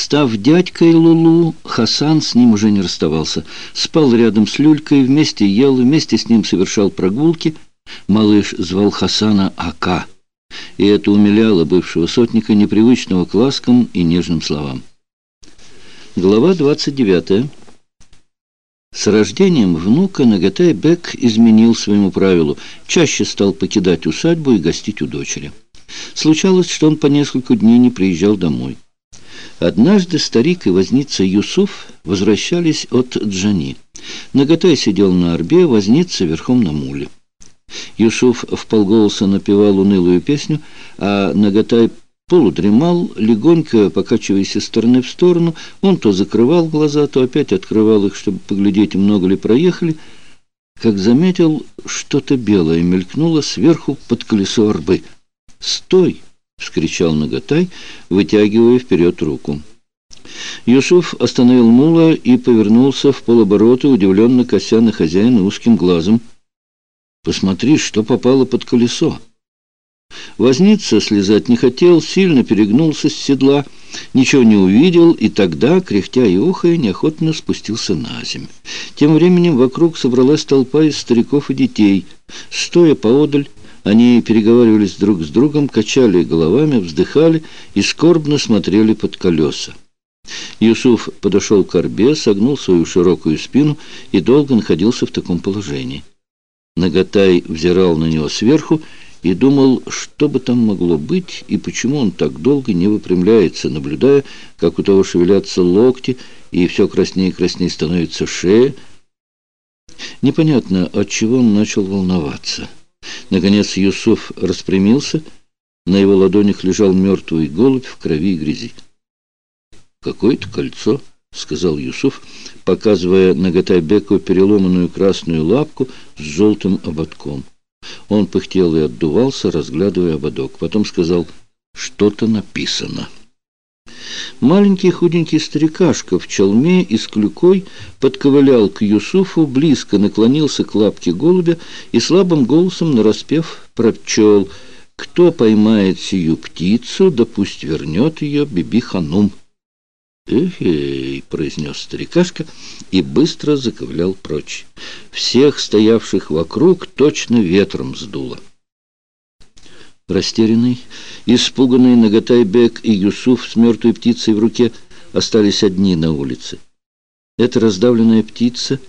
Став дядькой Лулу, Хасан с ним уже не расставался. Спал рядом с Люлькой, вместе ел, вместе с ним совершал прогулки. Малыш звал Хасана Ака, и это умиляло бывшего сотника непривычного к ласкам и нежным словам. Глава 29. С рождением внука Нагатай Бек изменил своему правилу, чаще стал покидать усадьбу и гостить у дочери. Случалось, что он по несколько дней не приезжал домой. Однажды старик и возница Юсуф возвращались от Джани. Нагатай сидел на орбе, возница верхом на муле. Юсуф вполголоса напевал унылую песню, а Нагатай полудремал, легонько покачиваясь из стороны в сторону. Он то закрывал глаза, то опять открывал их, чтобы поглядеть, много ли проехали. Как заметил, что-то белое мелькнуло сверху под колесо орбы. «Стой!» — вскричал Наготай, вытягивая вперед руку. Юсуф остановил мула и повернулся в полоборота, удивленно кося на хозяина узким глазом. «Посмотри, что попало под колесо!» Возница слезать не хотел, сильно перегнулся с седла, ничего не увидел, и тогда, кряхтя и охая, неохотно спустился на землю. Тем временем вокруг собралась толпа из стариков и детей. Стоя поодаль, они переговаривались друг с другом, качали головами, вздыхали и скорбно смотрели под колеса. Юсуф подошел к орбе, согнул свою широкую спину и долго находился в таком положении. Наготай взирал на него сверху и думал, что бы там могло быть и почему он так долго не выпрямляется, наблюдая, как у того шевелятся локти и все краснее и краснее становится шея. Непонятно, от чего он начал волноваться. Наконец Юсуф распрямился. На его ладонях лежал мертвый голубь в крови и грязи. «Какое-то кольцо», — сказал Юсуф, показывая на Гатайбеку переломанную красную лапку с желтым ободком. Он пыхтел и отдувался, разглядывая ободок. Потом сказал «Что-то написано». Маленький худенький старикашка в челме и с клюкой подковылял к Юсуфу, близко наклонился к лапке голубя и слабым голосом нараспев прочел «Кто поймает сию птицу, да пусть вернет ее Биби-ханум». «Эхей!» — произнес старикашка и быстро заковылял прочь. Всех стоявших вокруг точно ветром сдуло. Растерянный, испуганный Нагатайбек и Юсуф с мертвой птицей в руке остались одни на улице. Эта раздавленная птица,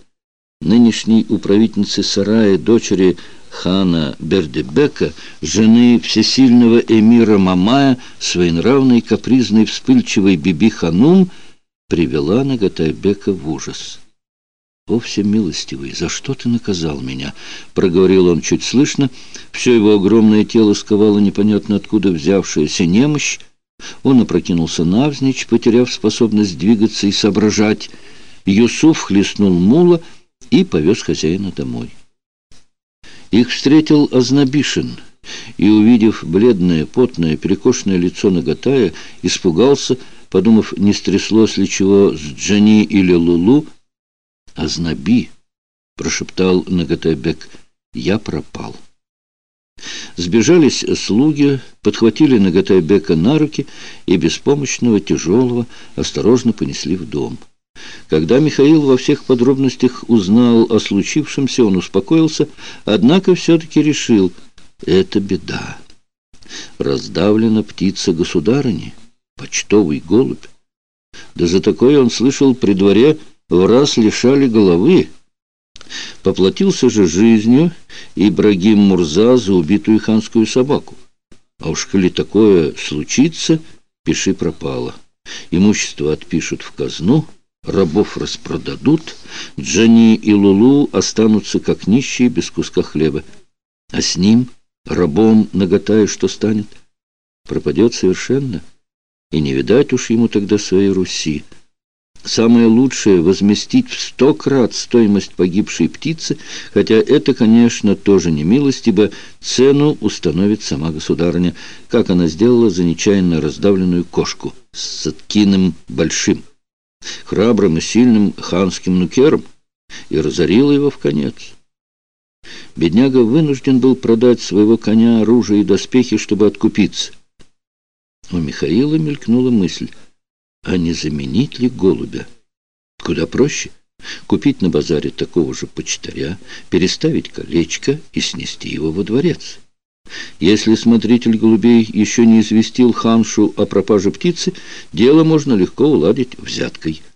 нынешней управительницы сарая, дочери хана Бердебека, жены всесильного эмира Мамая, своенравной, капризной, вспыльчивой Биби-ханум, привела Нагатайбека в ужас. «О, всемилостивый, за что ты наказал меня?» — проговорил он чуть слышно. Все его огромное тело сковало непонятно откуда взявшаяся немощь. Он опрокинулся навзничь, потеряв способность двигаться и соображать. Юсуф хлестнул мула и повез хозяина домой. Их встретил Ознобишин и, увидев бледное, потное, перекошенное лицо Нагатая, испугался, подумав, не стряслось ли чего с Джани или Лулу, «Азнаби!» — прошептал Нагатайбек. «Я пропал». Сбежались слуги, подхватили Нагатайбека на руки и беспомощного, тяжелого осторожно понесли в дом. Когда Михаил во всех подробностях узнал о случившемся, он успокоился, однако все-таки решил — это беда. Раздавлена птица государыни, почтовый голубь. Да за такое он слышал при дворе — в раз лишали головы. Поплатился же жизнью Ибрагим Мурза за убитую ханскую собаку. А уж коли такое случится, пиши пропало. Имущество отпишут в казну, рабов распродадут, Джани и Лулу останутся как нищие без куска хлеба. А с ним, рабом наготая, что станет? Пропадет совершенно, и не видать уж ему тогда своей Руси. Самое лучшее — возместить в сто крат стоимость погибшей птицы, хотя это, конечно, тоже не милость, ибо цену установит сама государыня, как она сделала за нечаянно раздавленную кошку с Саткиным Большим, храбрым и сильным ханским нукером, и разорила его в конец. Бедняга вынужден был продать своего коня, оружие и доспехи, чтобы откупиться. У Михаила мелькнула мысль — а не заменить ли голубя? Куда проще. Купить на базаре такого же почтаря, переставить колечко и снести его во дворец. Если смотритель голубей еще не известил ханшу о пропаже птицы, дело можно легко уладить взяткой –